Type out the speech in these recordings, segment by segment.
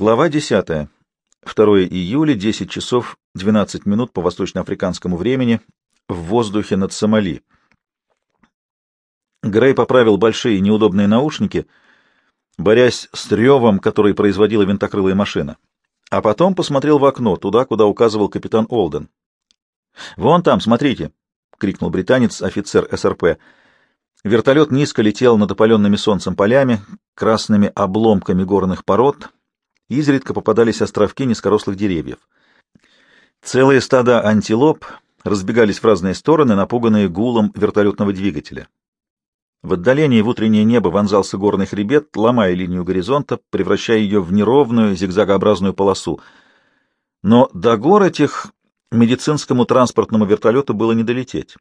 Глава 10. 2 июля, 10 часов 12 минут по восточноафриканскому времени, в воздухе над Сомали. Грей поправил большие неудобные наушники, борясь с ревом, который производила винтокрылая машина, а потом посмотрел в окно, туда, куда указывал капитан Олден. «Вон там, смотрите!» — крикнул британец, офицер СРП. Вертолет низко летел над опаленными солнцем полями, красными обломками горных пород, изредка попадались островки низкорослых деревьев. Целые стада антилоп разбегались в разные стороны, напуганные гулом вертолетного двигателя. В отдалении в утреннее небо вонзался горный хребет, ломая линию горизонта, превращая ее в неровную зигзагообразную полосу. Но до гор этих медицинскому транспортному вертолету было не долететь.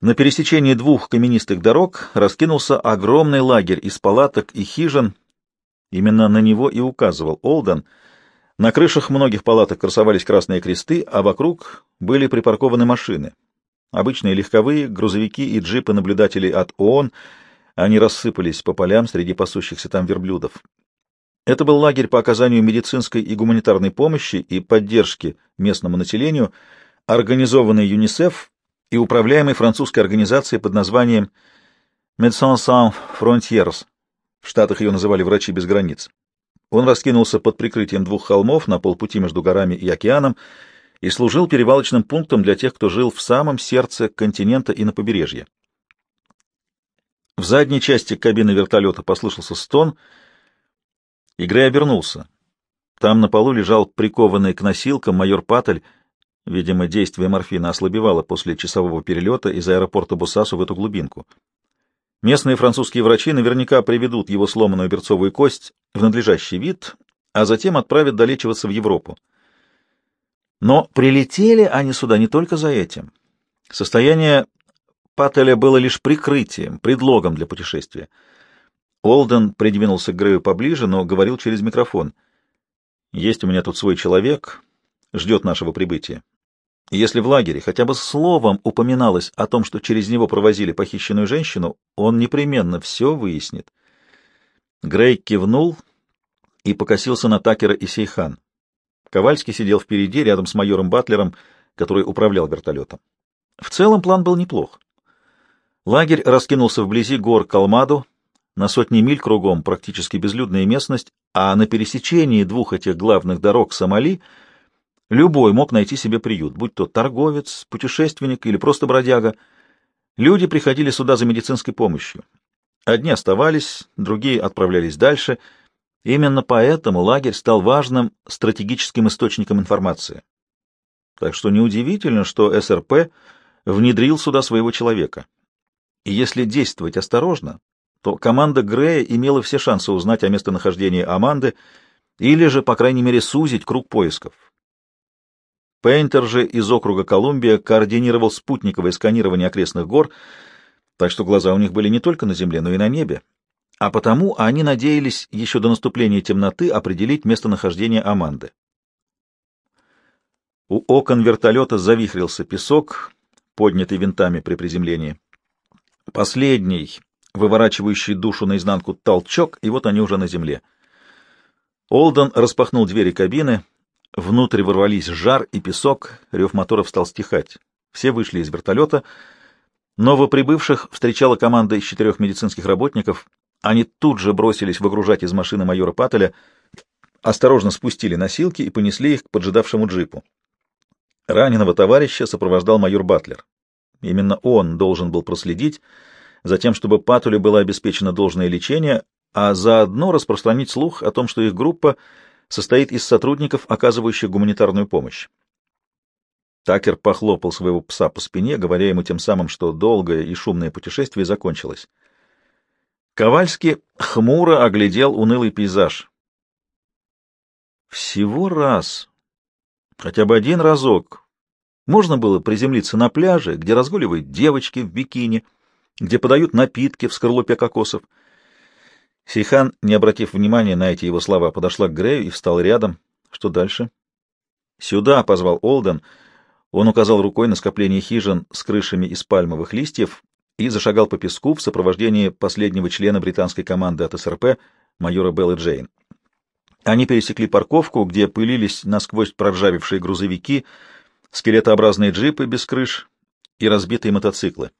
На пересечении двух каменистых дорог раскинулся огромный лагерь из палаток и хижин. Именно на него и указывал Олден. На крышах многих палаток красовались красные кресты, а вокруг были припаркованы машины. Обычные легковые, грузовики и джипы наблюдателей от ООН, они рассыпались по полям среди пасущихся там верблюдов. Это был лагерь по оказанию медицинской и гуманитарной помощи и поддержки местному населению, организованный ЮНИСЕФ и управляемый французской организацией под названием Médecins Sans Frontières. В Штатах ее называли «Врачи без границ». Он раскинулся под прикрытием двух холмов на полпути между горами и океаном и служил перевалочным пунктом для тех, кто жил в самом сердце континента и на побережье. В задней части кабины вертолета послышался стон — и Грей обернулся. Там на полу лежал прикованный к носилкам майор Паттель. Видимо, действие морфина ослабевало после часового перелета из аэропорта Бусасу в эту глубинку. Местные французские врачи наверняка приведут его сломанную берцовую кость в надлежащий вид, а затем отправят долечиваться в Европу. Но прилетели они сюда не только за этим. Состояние Паттеля было лишь прикрытием, предлогом для путешествия. Олден придвинулся к Грею поближе, но говорил через микрофон. «Есть у меня тут свой человек, ждет нашего прибытия. Если в лагере хотя бы словом упоминалось о том, что через него провозили похищенную женщину, он непременно все выяснит». Грей кивнул и покосился на Такера и Сейхан. Ковальский сидел впереди, рядом с майором Батлером, который управлял вертолетом. В целом план был неплох. Лагерь раскинулся вблизи гор Калмаду, на сотни миль кругом практически безлюдная местность, а на пересечении двух этих главных дорог Сомали любой мог найти себе приют, будь то торговец, путешественник или просто бродяга. Люди приходили сюда за медицинской помощью. Одни оставались, другие отправлялись дальше. Именно поэтому лагерь стал важным стратегическим источником информации. Так что неудивительно, что СРП внедрил сюда своего человека. И если действовать осторожно, то команда Грея имела все шансы узнать о местонахождении Аманды или же, по крайней мере, сузить круг поисков. Пейнтер же из округа Колумбия координировал спутниковое сканирование окрестных гор, так что глаза у них были не только на земле, но и на небе, а потому они надеялись еще до наступления темноты определить местонахождение Аманды. У окон вертолета завихрился песок, поднятый винтами при приземлении. Последний выворачивающий душу наизнанку толчок, и вот они уже на земле. Олден распахнул двери кабины, внутрь ворвались жар и песок, рев моторов стал стихать. Все вышли из вертолета. Новоприбывших встречала команда из четырех медицинских работников. Они тут же бросились выгружать из машины майора Паттеля, осторожно спустили носилки и понесли их к поджидавшему джипу. Раненого товарища сопровождал майор Батлер. Именно он должен был проследить, затем, чтобы Патуле было обеспечено должное лечение, а заодно распространить слух о том, что их группа состоит из сотрудников, оказывающих гуманитарную помощь. Такер похлопал своего пса по спине, говоря ему тем самым, что долгое и шумное путешествие закончилось. Ковальский хмуро оглядел унылый пейзаж. Всего раз, хотя бы один разок, можно было приземлиться на пляже, где разгуливают девочки в бикини — где подают напитки в скорлупе кокосов. Сейхан, не обратив внимания на эти его слова, подошла к Грею и встала рядом. Что дальше? «Сюда!» — позвал Олден. Он указал рукой на скопление хижин с крышами из пальмовых листьев и зашагал по песку в сопровождении последнего члена британской команды от СРП, майора Беллы Джейн. Они пересекли парковку, где пылились насквозь проржавевшие грузовики, скелетообразные джипы без крыш и разбитые мотоциклы.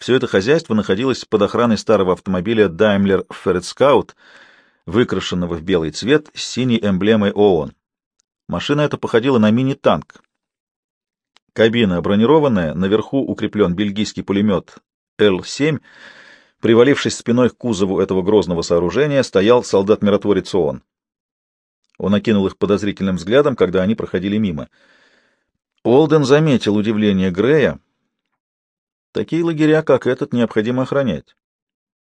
Все это хозяйство находилось под охраной старого автомобиля Daimler Ferret выкрашенного в белый цвет с синей эмблемой ООН. Машина эта походила на мини-танк. Кабина бронированная, наверху укреплен бельгийский пулемет Л-7. Привалившись спиной к кузову этого грозного сооружения, стоял солдат-миротворец ООН. Он окинул их подозрительным взглядом, когда они проходили мимо. Олден заметил удивление Грея. Такие лагеря, как этот, необходимо охранять.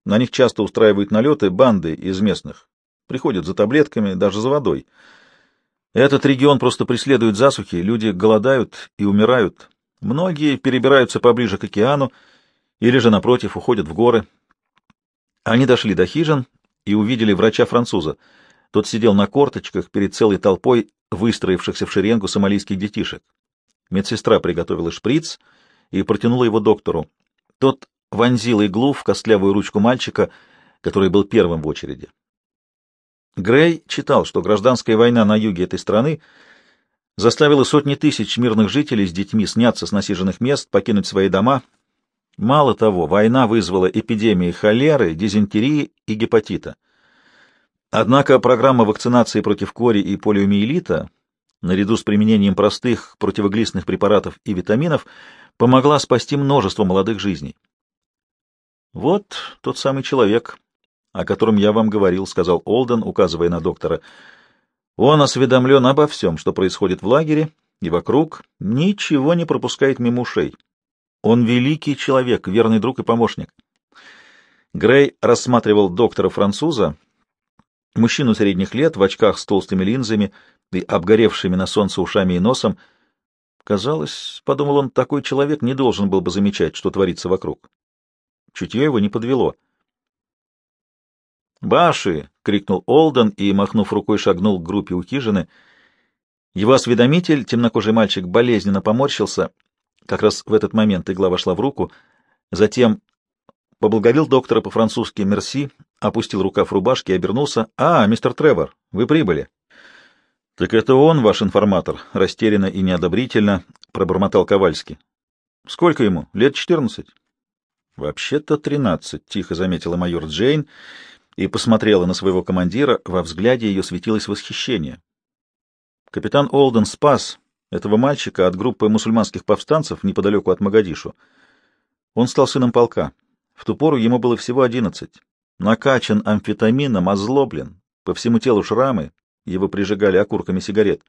На них часто устраивают налеты банды из местных. Приходят за таблетками, даже за водой. Этот регион просто преследует засухи, люди голодают и умирают. Многие перебираются поближе к океану или же, напротив, уходят в горы. Они дошли до хижин и увидели врача-француза — тот сидел на корточках перед целой толпой выстроившихся в шеренгу сомалийских детишек. Медсестра приготовила шприц и протянула его доктору. Тот вонзил иглу в костлявую ручку мальчика, который был первым в очереди. Грей читал, что гражданская война на юге этой страны заставила сотни тысяч мирных жителей с детьми сняться с насиженных мест, покинуть свои дома. Мало того, война вызвала эпидемии холеры, дизентерии и гепатита — Однако программа вакцинации против кори и полиомиелита, наряду с применением простых противоглистных препаратов и витаминов, помогла спасти множество молодых жизней. «Вот тот самый человек, о котором я вам говорил», — сказал Олден, указывая на доктора. «Он осведомлен обо всем, что происходит в лагере и вокруг, ничего не пропускает мимо ушей. Он великий человек, верный друг и помощник». Грей рассматривал доктора-француза, Мужчину средних лет, в очках с толстыми линзами и обгоревшими на солнце ушами и носом. Казалось, — подумал он, — такой человек не должен был бы замечать, что творится вокруг. Чутье его не подвело. «Баши!» — крикнул Олден и, махнув рукой, шагнул к группе у хижины. Его осведомитель, темнокожий мальчик, болезненно поморщился. Как раз в этот момент игла вошла в руку. Затем поблагодарил доктора по-французски «мерси», опустил рукав рубашки и обернулся. «А, мистер Тревор, вы прибыли». «Так это он, ваш информатор», — растерянно и неодобрительно пробормотал Ковальский. «Сколько ему? Лет четырнадцать?» «Вообще-то тринадцать», — тихо заметила майор Джейн и посмотрела на своего командира. Во взгляде ее светилось восхищение. Капитан Олден спас этого мальчика от группы мусульманских повстанцев неподалеку от Магадишу. Он стал сыном полка. В ту пору ему было всего одиннадцать. Накачан амфетамином, озлоблен, по всему телу шрамы, его прижигали окурками сигарет.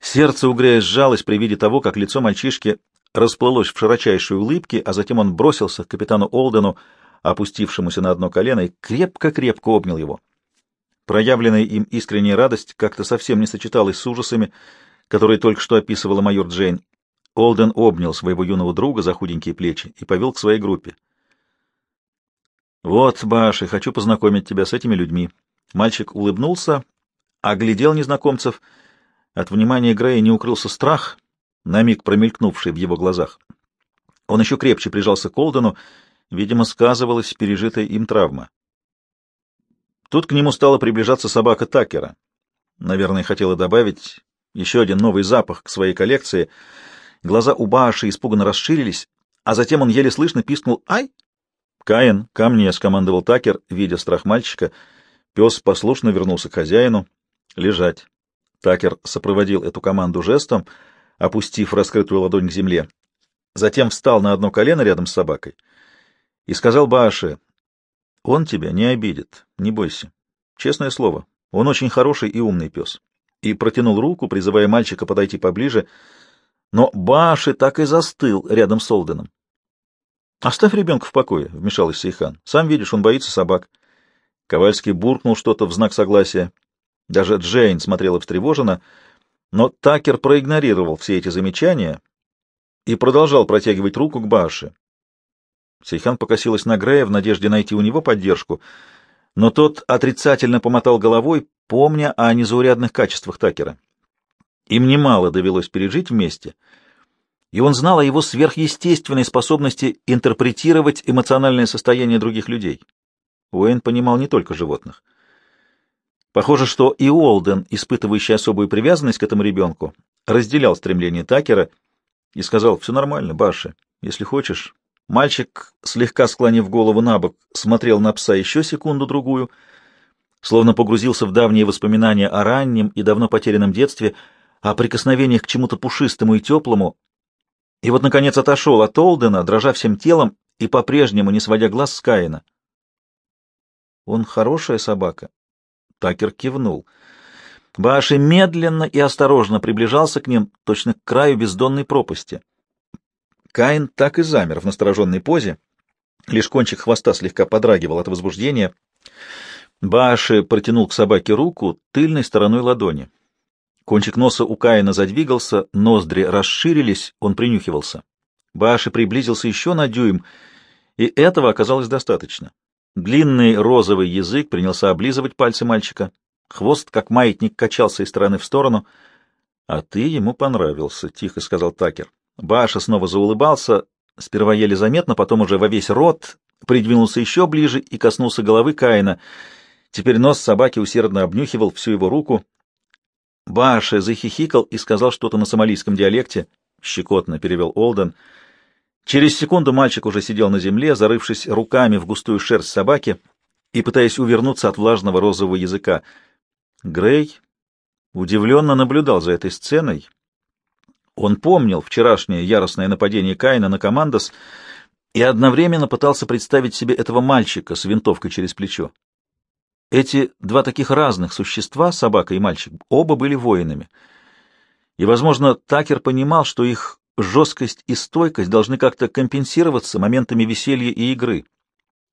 Сердце угря сжалось при виде того, как лицо мальчишки расплылось в широчайшей улыбке, а затем он бросился к капитану Олдену, опустившемуся на одно колено, и крепко-крепко обнял его. Проявленная им искренняя радость как-то совсем не сочеталась с ужасами, которые только что описывала майор Джейн. Олден обнял своего юного друга за худенькие плечи и повел к своей группе. «Вот, Баши, хочу познакомить тебя с этими людьми». Мальчик улыбнулся, оглядел незнакомцев. От внимания Грея не укрылся страх, на миг промелькнувший в его глазах. Он еще крепче прижался к Олдену, видимо, сказывалась пережитая им травма. Тут к нему стала приближаться собака Такера. Наверное, хотела добавить еще один новый запах к своей коллекции. Глаза у Баши испуганно расширились, а затем он еле слышно пискнул «Ай!» «Каин, ко мне!» — скомандовал Такер, видя страх мальчика. Пес послушно вернулся к хозяину. «Лежать!» Такер сопроводил эту команду жестом, опустив раскрытую ладонь к земле. Затем встал на одно колено рядом с собакой и сказал Бааше, «Он тебя не обидит, не бойся. Честное слово, он очень хороший и умный пес». И протянул руку, призывая мальчика подойти поближе, но Бааши так и застыл рядом с Олденом. «Оставь ребенка в покое», — вмешалась Сейхан. «Сам видишь, он боится собак». Ковальский буркнул что-то в знак согласия. Даже Джейн смотрела встревоженно, но Такер проигнорировал все эти замечания и продолжал протягивать руку к Баше. Сейхан покосилась на Грея в надежде найти у него поддержку, но тот отрицательно помотал головой, помня о незаурядных качествах Такера. Им немало довелось пережить вместе — и он знал о его сверхъестественной способности интерпретировать эмоциональное состояние других людей. Уэйн понимал не только животных. Похоже, что и Уолден, испытывающий особую привязанность к этому ребенку, разделял стремление Такера и сказал, «Все нормально, Баши, если хочешь». Мальчик, слегка склонив голову на бок, смотрел на пса еще секунду-другую, словно погрузился в давние воспоминания о раннем и давно потерянном детстве, о прикосновениях к чему-то пушистому и теплому, и вот, наконец, отошел от Олдена, дрожа всем телом и по-прежнему не сводя глаз с Каина. «Он хорошая собака?» Такер кивнул. Баши медленно и осторожно приближался к ним, точно к краю бездонной пропасти. Каин так и замер в настороженной позе, лишь кончик хвоста слегка подрагивал от возбуждения. Баши протянул к собаке руку тыльной стороной ладони. Кончик носа у Каина задвигался, ноздри расширились, он принюхивался. Баши приблизился еще на дюйм, и этого оказалось достаточно. Длинный розовый язык принялся облизывать пальцы мальчика. Хвост, как маятник, качался из стороны в сторону. — А ты ему понравился, — тихо сказал Такер. Баша снова заулыбался, сперва еле заметно, потом уже во весь рот, придвинулся еще ближе и коснулся головы Каина. Теперь нос собаки усердно обнюхивал всю его руку. Баша захихикал и сказал что-то на сомалийском диалекте. Щекотно перевел Олден. Через секунду мальчик уже сидел на земле, зарывшись руками в густую шерсть собаки и пытаясь увернуться от влажного розового языка. Грей удивленно наблюдал за этой сценой. Он помнил вчерашнее яростное нападение Каина на Командос и одновременно пытался представить себе этого мальчика с винтовкой через плечо. Эти два таких разных существа, собака и мальчик, оба были воинами. И, возможно, Такер понимал, что их жесткость и стойкость должны как-то компенсироваться моментами веселья и игры,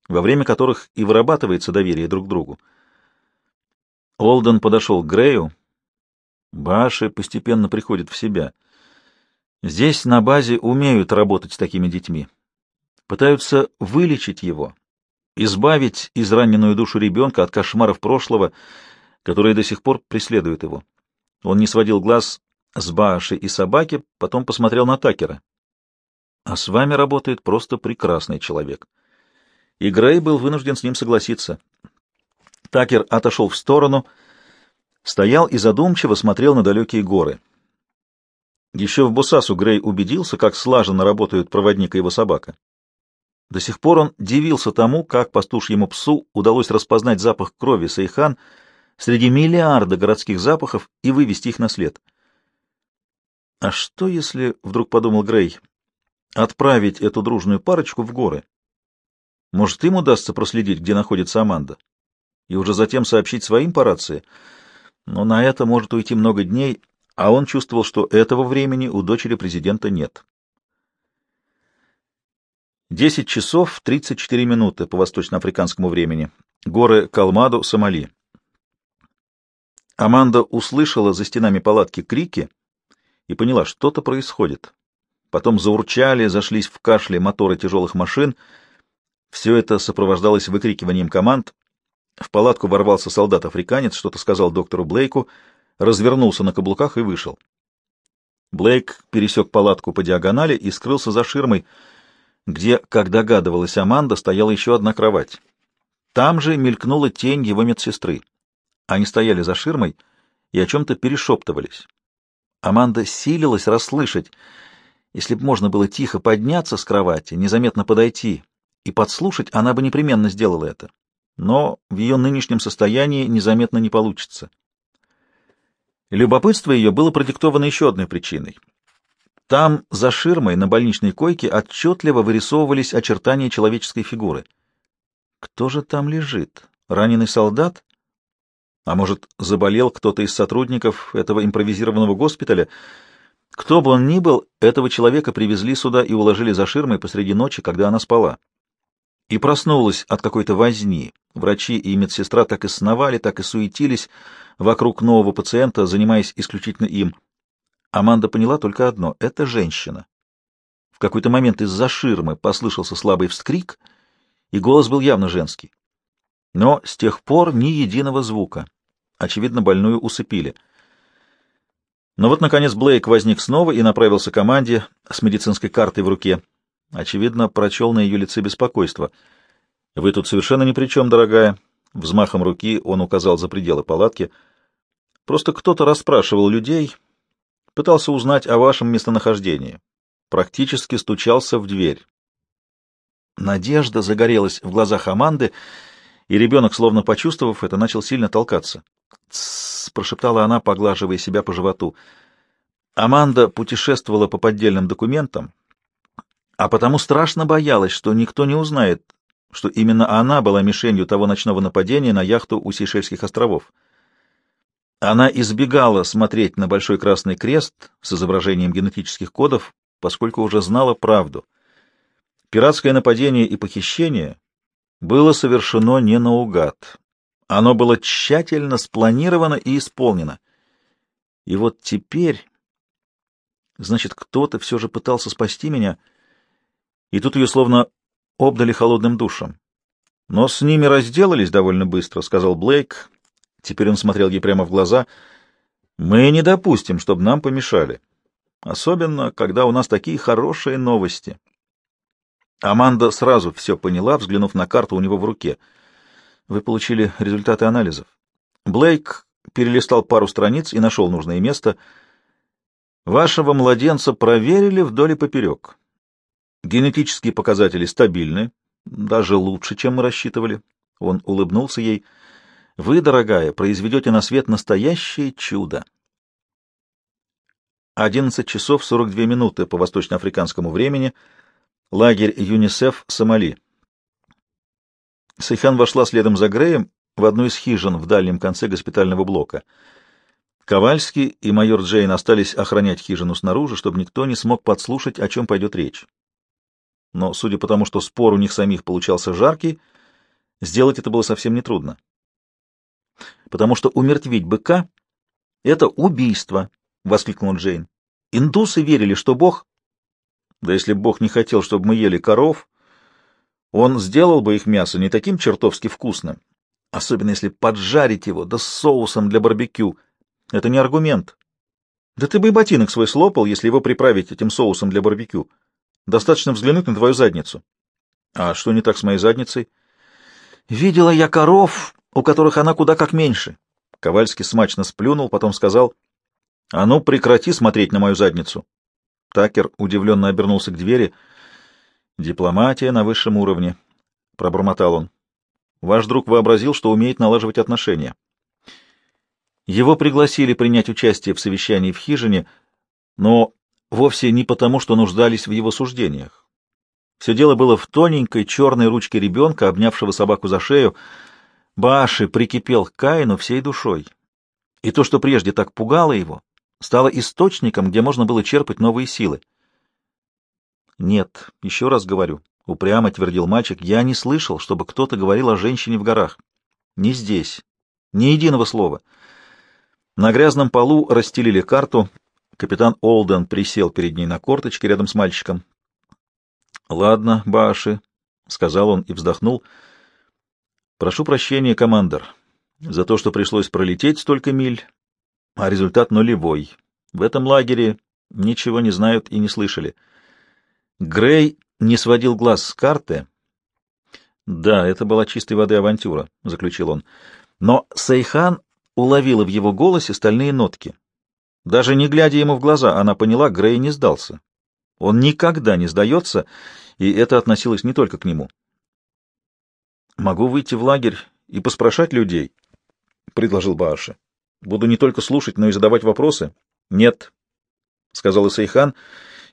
во время которых и вырабатывается доверие друг к другу. Олден подошел к Грею. Баши постепенно приходит в себя. Здесь на базе умеют работать с такими детьми. Пытаются вылечить его, избавить израненную душу ребенка от кошмаров прошлого, которые до сих пор преследуют его. Он не сводил глаз с Бааши и собаки, потом посмотрел на Такера. А с вами работает просто прекрасный человек. И Грей был вынужден с ним согласиться. Такер отошел в сторону, стоял и задумчиво смотрел на далекие горы. Еще в Бусасу Грей убедился, как слаженно работают проводник и его собака. До сих пор он дивился тому, как пастушьему псу удалось распознать запах крови Сейхан среди миллиарда городских запахов и вывести их на след. А что, если, — вдруг подумал Грей, — отправить эту дружную парочку в горы? Может, им удастся проследить, где находится Аманда, и уже затем сообщить своим по рации? Но на это может уйти много дней, а он чувствовал, что этого времени у дочери президента нет. 10 часов 34 минуты по восточноафриканскому времени. Горы Калмаду, Сомали. Аманда услышала за стенами палатки крики и поняла, что-то происходит. Потом заурчали, зашлись в кашле моторы тяжелых машин. Все это сопровождалось выкрикиванием команд. В палатку ворвался солдат-африканец, что-то сказал доктору Блейку, развернулся на каблуках и вышел. Блейк пересек палатку по диагонали и скрылся за ширмой, где, как догадывалась Аманда, стояла еще одна кровать. Там же мелькнула тень его медсестры. Они стояли за ширмой и о чем-то перешептывались. Аманда силилась расслышать. Если бы можно было тихо подняться с кровати, незаметно подойти и подслушать, она бы непременно сделала это. Но в ее нынешнем состоянии незаметно не получится. Любопытство ее было продиктовано еще одной причиной — там, за ширмой, на больничной койке, отчетливо вырисовывались очертания человеческой фигуры. Кто же там лежит? Раненый солдат? А может, заболел кто-то из сотрудников этого импровизированного госпиталя? Кто бы он ни был, этого человека привезли сюда и уложили за ширмой посреди ночи, когда она спала. И проснулась от какой-то возни. Врачи и медсестра так и сновали, так и суетились вокруг нового пациента, занимаясь исключительно им — Аманда поняла только одно — это женщина. В какой-то момент из-за ширмы послышался слабый вскрик, и голос был явно женский. Но с тех пор ни единого звука. Очевидно, больную усыпили. Но вот, наконец, Блейк возник снова и направился к команде с медицинской картой в руке. Очевидно, прочел на ее лице беспокойство. «Вы тут совершенно ни при чем, дорогая. Взмахом руки он указал за пределы палатки. Просто кто-то расспрашивал людей, пытался узнать о вашем местонахождении. Практически стучался в дверь. Надежда загорелась в глазах Аманды, и ребенок, словно почувствовав это, начал сильно толкаться. «Тссс», — прошептала она, поглаживая себя по животу. Аманда путешествовала по поддельным документам, а потому страшно боялась, что никто не узнает, что именно она была мишенью того ночного нападения на яхту у Сейшельских островов. Она избегала смотреть на большой красный крест с изображением генетических кодов, поскольку уже знала правду. Пиратское нападение и похищение было совершено не наугад. Оно было тщательно спланировано и исполнено. И вот теперь... Значит, кто-то все же пытался спасти меня, и тут ее словно обдали холодным душем. Но с ними разделались довольно быстро, — сказал Блейк. Теперь он смотрел ей прямо в глаза. Мы не допустим, чтобы нам помешали. Особенно, когда у нас такие хорошие новости. Аманда сразу все поняла, взглянув на карту у него в руке. Вы получили результаты анализов. Блейк перелистал пару страниц и нашел нужное место. Вашего младенца проверили вдоль и поперек. Генетические показатели стабильны, даже лучше, чем мы рассчитывали. Он улыбнулся ей. Вы, дорогая, произведете на свет настоящее чудо. 11 часов 42 минуты по восточноафриканскому времени. Лагерь ЮНИСЕФ, Сомали. Сайхан вошла следом за Греем в одну из хижин в дальнем конце госпитального блока. Ковальский и майор Джейн остались охранять хижину снаружи, чтобы никто не смог подслушать, о чем пойдет речь но, судя по тому, что спор у них самих получался жаркий, сделать это было совсем нетрудно. «Потому что умертвить быка — это убийство!» — воскликнул Джейн. «Индусы верили, что Бог...» «Да если Бог не хотел, чтобы мы ели коров, он сделал бы их мясо не таким чертовски вкусным, особенно если поджарить его, да с соусом для барбекю. Это не аргумент. Да ты бы и ботинок свой слопал, если его приправить этим соусом для барбекю. Достаточно взглянуть на твою задницу. А что не так с моей задницей? Видела я коров, у которых она куда как меньше. Ковальский смачно сплюнул, потом сказал, «А ну, прекрати смотреть на мою задницу». Такер удивленно обернулся к двери. «Дипломатия на высшем уровне», — пробормотал он. «Ваш друг вообразил, что умеет налаживать отношения». Его пригласили принять участие в совещании в хижине, но вовсе не потому, что нуждались в его суждениях. Все дело было в тоненькой черной ручке ребенка, обнявшего собаку за шею. Баши прикипел к Каину всей душой. И то, что прежде так пугало его, стало источником, где можно было черпать новые силы. «Нет, еще раз говорю», — упрямо твердил мальчик, — «я не слышал, чтобы кто-то говорил о женщине в горах. Не здесь. Ни единого слова». На грязном полу расстелили карту, Капитан Олден присел перед ней на корточке рядом с мальчиком. — Ладно, Баши, — сказал он и вздохнул. — Прошу прощения, командор, за то, что пришлось пролететь столько миль, а результат нулевой. В этом лагере ничего не знают и не слышали. Грей не сводил глаз с карты. — Да, это была чистой воды авантюра, — заключил он. Но Сейхан уловила в его голосе стальные нотки. Даже не глядя ему в глаза, она поняла, Грей не сдался. Он никогда не сдается, и это относилось не только к нему. «Могу выйти в лагерь и поспрашать людей», — предложил Бааши. «Буду не только слушать, но и задавать вопросы». «Нет», — сказала Сейхан,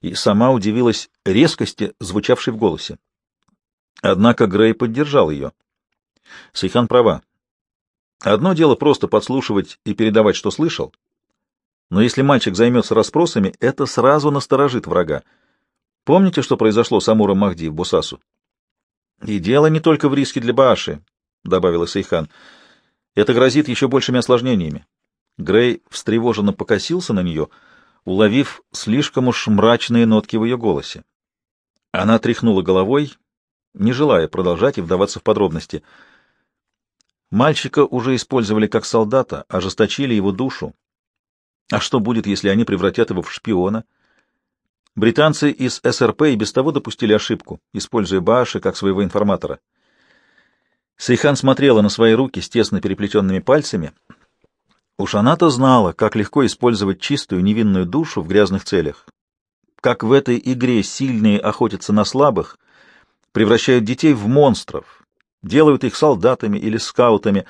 и сама удивилась резкости, звучавшей в голосе. Однако Грей поддержал ее. Сейхан права. Одно дело просто подслушивать и передавать, что слышал, но если мальчик займется расспросами, это сразу насторожит врага. Помните, что произошло с Амуром Махди в Бусасу? — И дело не только в риске для Бааши, — добавила Сейхан. — Это грозит еще большими осложнениями. Грей встревоженно покосился на нее, уловив слишком уж мрачные нотки в ее голосе. Она тряхнула головой, не желая продолжать и вдаваться в подробности. Мальчика уже использовали как солдата, ожесточили его душу, а что будет, если они превратят его в шпиона? Британцы из СРП и без того допустили ошибку, используя Бааши как своего информатора. Сейхан смотрела на свои руки с тесно переплетенными пальцами. Уж она-то знала, как легко использовать чистую невинную душу в грязных целях. Как в этой игре сильные охотятся на слабых, превращают детей в монстров, делают их солдатами или скаутами,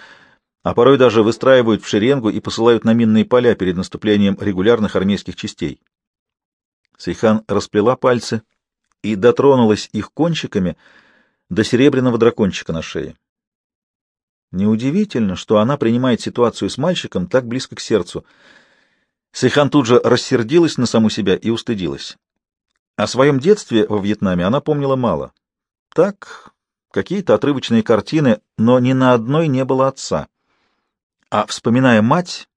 а порой даже выстраивают в шеренгу и посылают на минные поля перед наступлением регулярных армейских частей. Сейхан расплела пальцы и дотронулась их кончиками до серебряного дракончика на шее. Неудивительно, что она принимает ситуацию с мальчиком так близко к сердцу. Сейхан тут же рассердилась на саму себя и устыдилась. О своем детстве во Вьетнаме она помнила мало. Так, какие-то отрывочные картины, но ни на одной не было отца. А, вспоминая мать,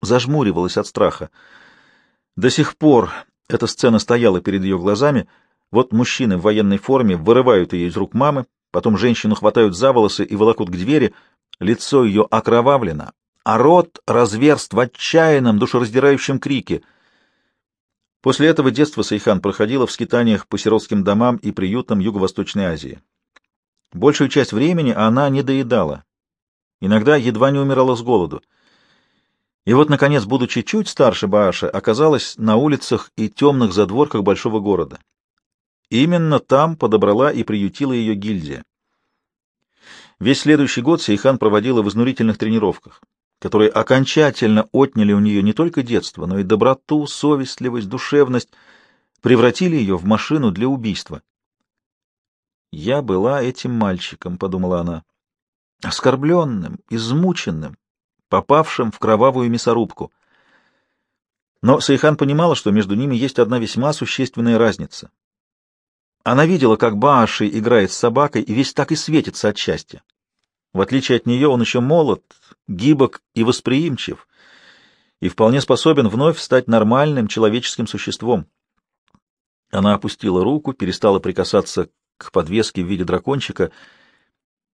зажмуривалась от страха. До сих пор эта сцена стояла перед ее глазами. Вот мужчины в военной форме вырывают ее из рук мамы, потом женщину хватают за волосы и волокут к двери — лицо ее окровавлено, а рот разверст в отчаянном, душераздирающем крике. После этого детство Сайхан проходило в скитаниях по сиротским домам и приютам Юго-Восточной Азии. Большую часть времени она недоедала, иногда едва не умирала с голоду. И вот, наконец, будучи чуть старше Бааша, оказалась на улицах и темных задворках большого города. Именно там подобрала и приютила ее гильдия. Весь следующий год Сейхан проводила в изнурительных тренировках, которые окончательно отняли у нее не только детство, но и доброту, совестливость, душевность, превратили ее в машину для убийства. «Я была этим мальчиком», — подумала она, — «оскорбленным, измученным, попавшим в кровавую мясорубку». Но Сейхан понимала, что между ними есть одна весьма существенная разница. Она видела, как Бааши играет с собакой, и весь так и светится от счастья. В отличие от нее он еще молод, гибок и восприимчив, и вполне способен вновь стать нормальным человеческим существом. Она опустила руку, перестала прикасаться к подвеске в виде дракончика,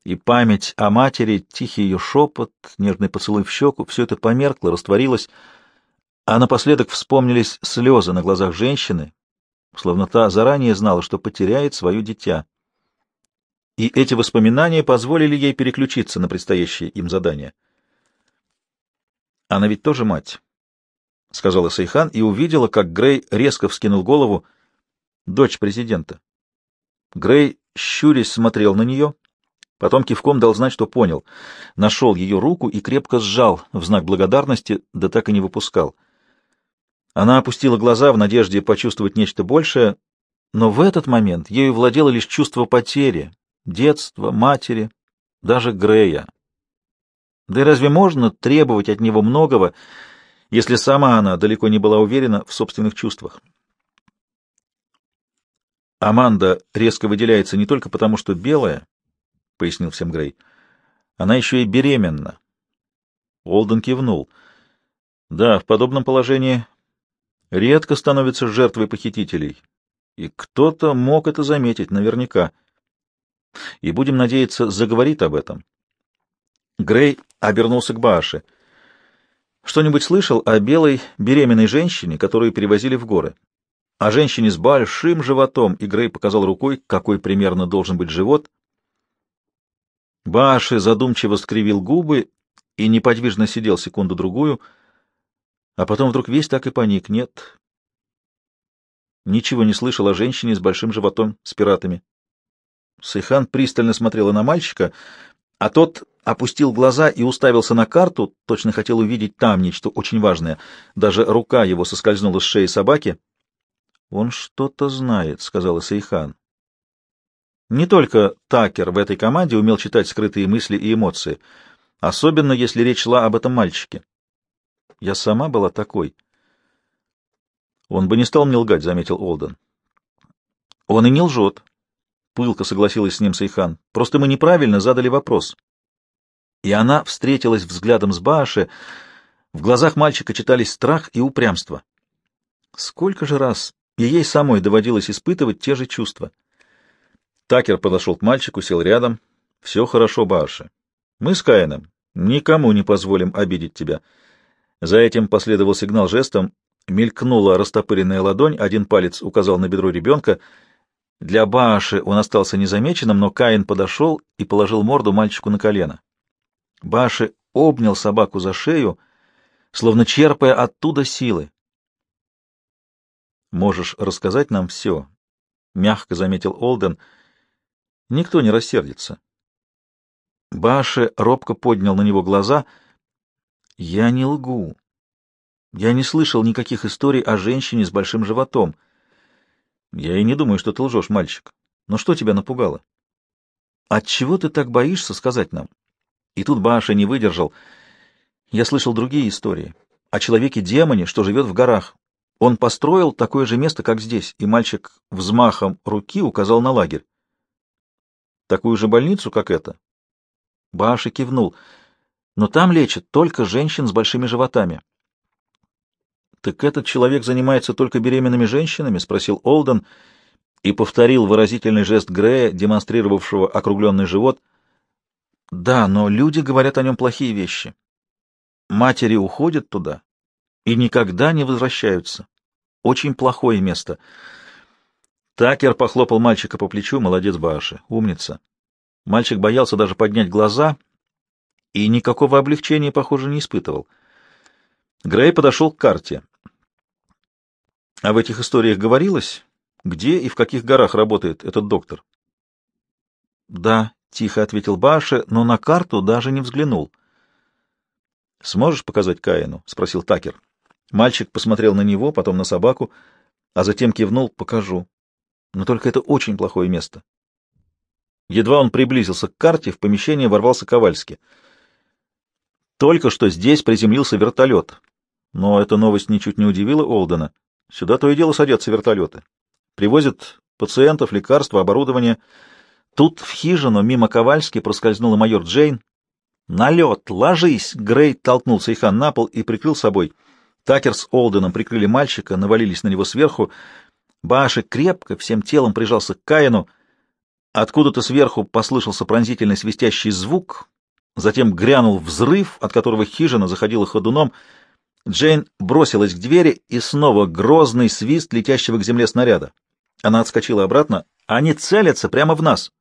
и память о матери, тихий ее шепот, нежный поцелуй в щеку — все это померкло, растворилось, а напоследок вспомнились слезы на глазах женщины, словно та заранее знала, что потеряет свое дитя и эти воспоминания позволили ей переключиться на предстоящее им задание. «Она ведь тоже мать», — сказала Сайхан и увидела, как Грей резко вскинул голову. «Дочь президента». Грей, щурясь, смотрел на нее, потом кивком дал знать, что понял. Нашел ее руку и крепко сжал в знак благодарности, да так и не выпускал. Она опустила глаза в надежде почувствовать нечто большее, но в этот момент ею владело лишь чувство потери, детства, матери, даже Грея. Да и разве можно требовать от него многого, если сама она далеко не была уверена в собственных чувствах? Аманда резко выделяется не только потому, что белая, — пояснил всем Грей, — она еще и беременна. Олден кивнул. Да, в подобном положении редко становится жертвой похитителей, и кто-то мог это заметить наверняка — и, будем надеяться, заговорит об этом. Грей обернулся к Бааше. Что-нибудь слышал о белой беременной женщине, которую перевозили в горы? О женщине с большим животом, и Грей показал рукой, какой примерно должен быть живот. Бааши задумчиво скривил губы и неподвижно сидел секунду-другую, а потом вдруг весь так и паник. Нет, ничего не слышал о женщине с большим животом с пиратами. Сайхан пристально смотрела на мальчика, а тот опустил глаза и уставился на карту, точно хотел увидеть там нечто очень важное. Даже рука его соскользнула с шеи собаки. «Он что-то знает», — сказала Сайхан. Не только Такер в этой команде умел читать скрытые мысли и эмоции, особенно если речь шла об этом мальчике. Я сама была такой. Он бы не стал мне лгать, — заметил Олден. Он и не лжет, Пылко согласилась с ним Сайхан. Просто мы неправильно задали вопрос. И она встретилась взглядом с Бааши. В глазах мальчика читались страх и упрямство. Сколько же раз и ей самой доводилось испытывать те же чувства. Такер подошел к мальчику, сел рядом. «Все хорошо, Бааши. Мы с Каином никому не позволим обидеть тебя». За этим последовал сигнал жестом. Мелькнула растопыренная ладонь, один палец указал на бедро ребенка — Для Бааши он остался незамеченным, но Каин подошел и положил морду мальчику на колено. Бааши обнял собаку за шею, словно черпая оттуда силы. «Можешь рассказать нам все», — мягко заметил Олден. «Никто не рассердится». Баши робко поднял на него глаза. «Я не лгу. Я не слышал никаких историй о женщине с большим животом. Я и не думаю, что ты лжешь, мальчик. Но что тебя напугало? Отчего ты так боишься сказать нам? И тут Баша не выдержал. Я слышал другие истории. О человеке-демоне, что живет в горах. Он построил такое же место, как здесь, и мальчик взмахом руки указал на лагерь. Такую же больницу, как эта? Баша кивнул. Но там лечат только женщин с большими животами. «Так этот человек занимается только беременными женщинами?» — спросил Олден и повторил выразительный жест Грея, демонстрировавшего округленный живот. «Да, но люди говорят о нем плохие вещи. Матери уходят туда и никогда не возвращаются. Очень плохое место». Такер похлопал мальчика по плечу. «Молодец, Баши, умница». Мальчик боялся даже поднять глаза и никакого облегчения, похоже, не испытывал. Грей подошел к карте. А в этих историях говорилось, где и в каких горах работает этот доктор? — Да, — тихо ответил Баша, но на карту даже не взглянул. — Сможешь показать Каину? — спросил Такер. Мальчик посмотрел на него, потом на собаку, а затем кивнул — покажу. Но только это очень плохое место. Едва он приблизился к карте, в помещение ворвался Ковальский. Только что здесь приземлился вертолет. Но эта новость ничуть не удивила Олдена. Сюда то и дело садятся вертолеты. Привозят пациентов, лекарства, оборудование. Тут в хижину мимо Ковальски проскользнула майор Джейн. «Налет! Ложись!» Грей толкнул Сейхан на пол и прикрыл собой. Такер с Олденом прикрыли мальчика, навалились на него сверху. Баши крепко всем телом прижался к Каину. Откуда-то сверху послышался пронзительный свистящий звук, затем грянул взрыв, от которого хижина заходила ходуном — Джейн бросилась к двери, и снова грозный свист летящего к земле снаряда. Она отскочила обратно. «Они целятся прямо в нас!»